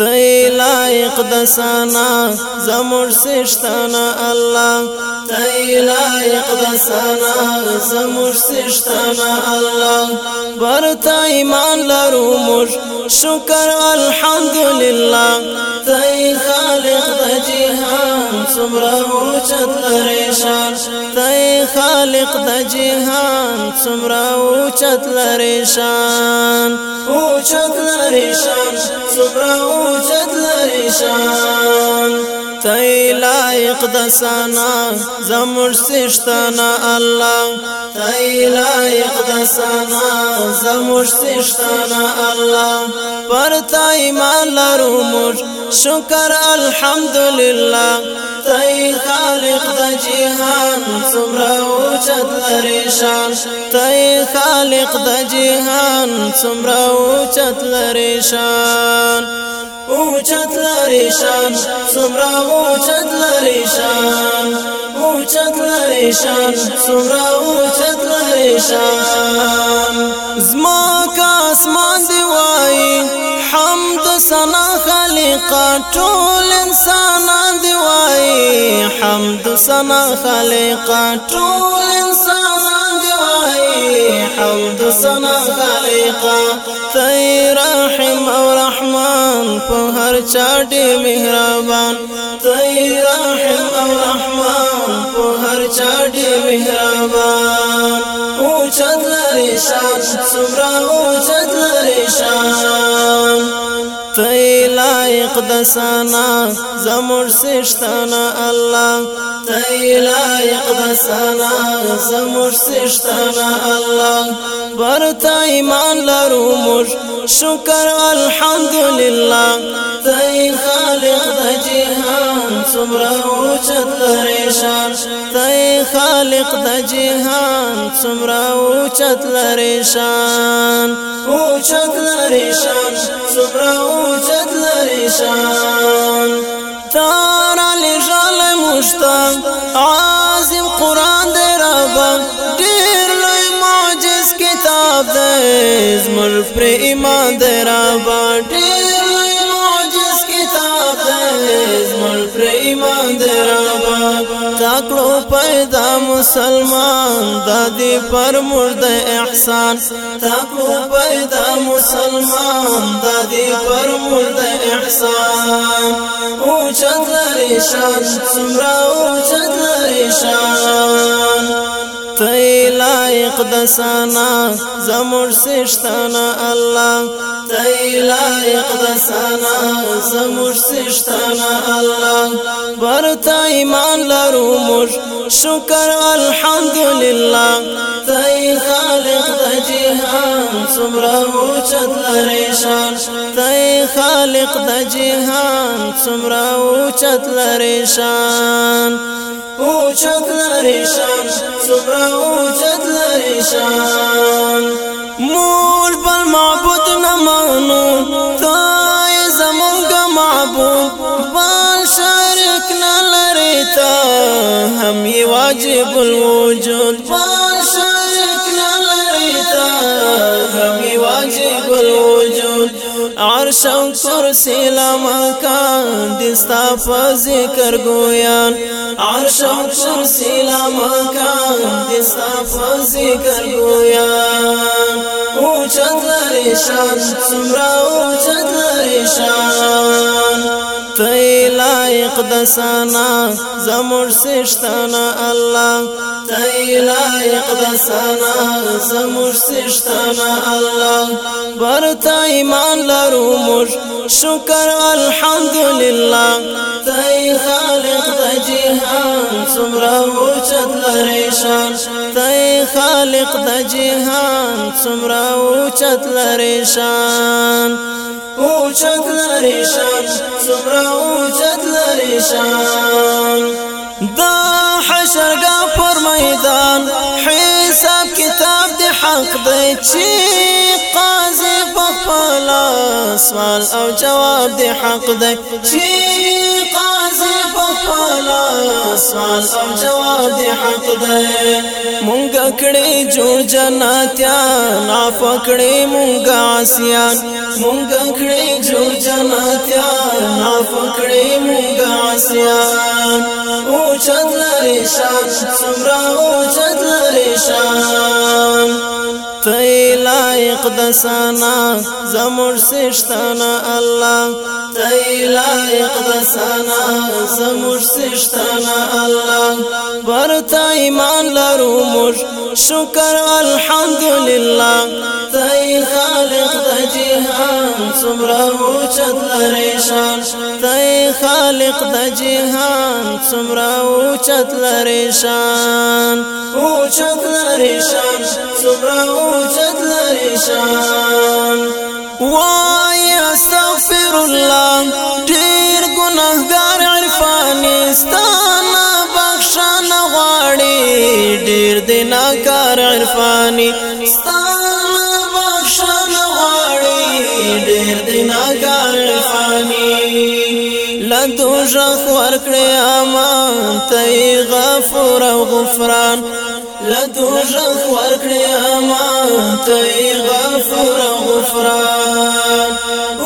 تی لائق د سنا زمور سشتنا الله تی لائق د سنا زمور سشتنا الله برتا ایمان لرو مش شکر الحمدلله تی خالق د سمرا اوچت لریشان تای خالق د جهان سمرا اوچت لریشان اوچت لریشان سمرا اوچت لریشان تی لائق دسانا زمر سشتنا اللہ تی لائق دسانا زمر سشتنا اللہ پر تا ایمان لرو مر شکر الحمدللہ تی خالق د جهان سمرا اوچت لریشان تی خالق د جهان سمرا اوچت لریشان او چت لري شان سمرا او چت لري شان او چت لري شان سمرا او چت لري شان زما کا اسمان دی وای حمد سنا خالقا ټول انسانان دی وای حمد سنا خالقا ټول انسانان دی وای حمد سنا خالقا ثیر رحم اور په هر چا ډېر مهربان تای رحم او رحمان په هر چا ډېر مهربان او چت لري شان سمرا او چت لري شان لائق دسانا زمور سشتنا الله تی لایق د زمور سشتنا الله برتا ایمان لرومش مش الحمد لله تی خالق د سمرا اوچت لریشان تای خالق د جهان سمرا اوچت لریشان اوچت لریشان سمرا اوچت لریشان تارا لجال مشتاق عظیم قرآن دی ربا دیر لوی معجز کتاب دی زمر پر ایمان دی ربا راکړو پیدا مسلمان د دې پر مرد احسان راکړو پیدا مسلمان د دې پر مرد احسان او چندر شان سمرا او چندر شان ته لائق د سانا زمور سشتنا الله تی لائق د سانا زمور سشتنا الله ورتا ایمان لرو مش شکر الحمدلله تی خالق د جهان سمرا اوچت لریشان تی خالق د جهان سمرا او چت لری شان او چت لری شان سمرا او چت لری شان مور بل معبود نه مانو تای زمونږ معبود بل شرک نه لری تا هم واجب الوجود بل شرک عرش او کرسی لامکان دستا په ذکر ګویان عرش او کرسی لامکان دستا په ذکر ګویان او چت لري شان سمرا او چت لري شان لایق د سنا زمور سشتنا الله ته لایق د سنا زمور سشتنا الله برته ایمان لرو مش شکر الحمدلله ته خالق د جهان څومره اوچت لري شان ته خالق د جهان څومره اوچت لري شان اوچت لري شان څومره اوچت پریشان دا حشرګه پر میدان حساب کتاب دی حق دی چې قاضي په خپل سوال او جواب دی حق دی چې والا اسمان او جواد حق ده مونږ کړي جوړ جناتيان افکړي مونږ آسيان مونږ کړي جوړ جناتيان افکړي مونږ آسيان او چتلري شان سمرا او چتلري شان تای لایق د سنا زمور سشتنا الله تای لایق د سنا زموږ سشتنا الله پر تا ایمان لرو موږ شکر الحمدلله تای خالق د جهان څومره اوچت لري شان تای خالق د جهان څومره اوچت لري شان اوچت لري شان څومره اوچت لري شان وای الله ډیر ګناهګار عرفانستان بخښنه غواړي ډیر دیناکار عرفاني ستان بخښنه غواړي ډیر دیناکار عرفاني لدو ژغ ورکړې امان ته غفور او غفران لدوزخ ورکړې اما ته غفور غفران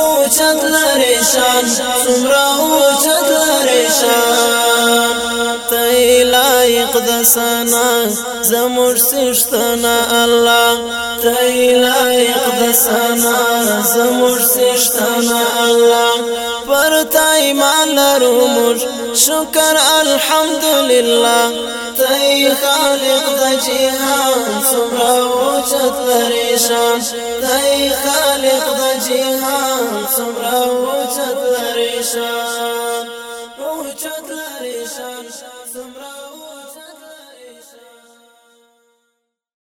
او چت لری شان سمرا او چت لری شان حق د سنا زموږ سشتنا الله ته لایق د سنا زموږ سشتنا الله پر تا ایمان لرو موږ شکر الحمدلله ته خالق د جهان سمرا او چت پریشان ته خالق د جهان سمرا او چت پریشان او چت پریشان سمرا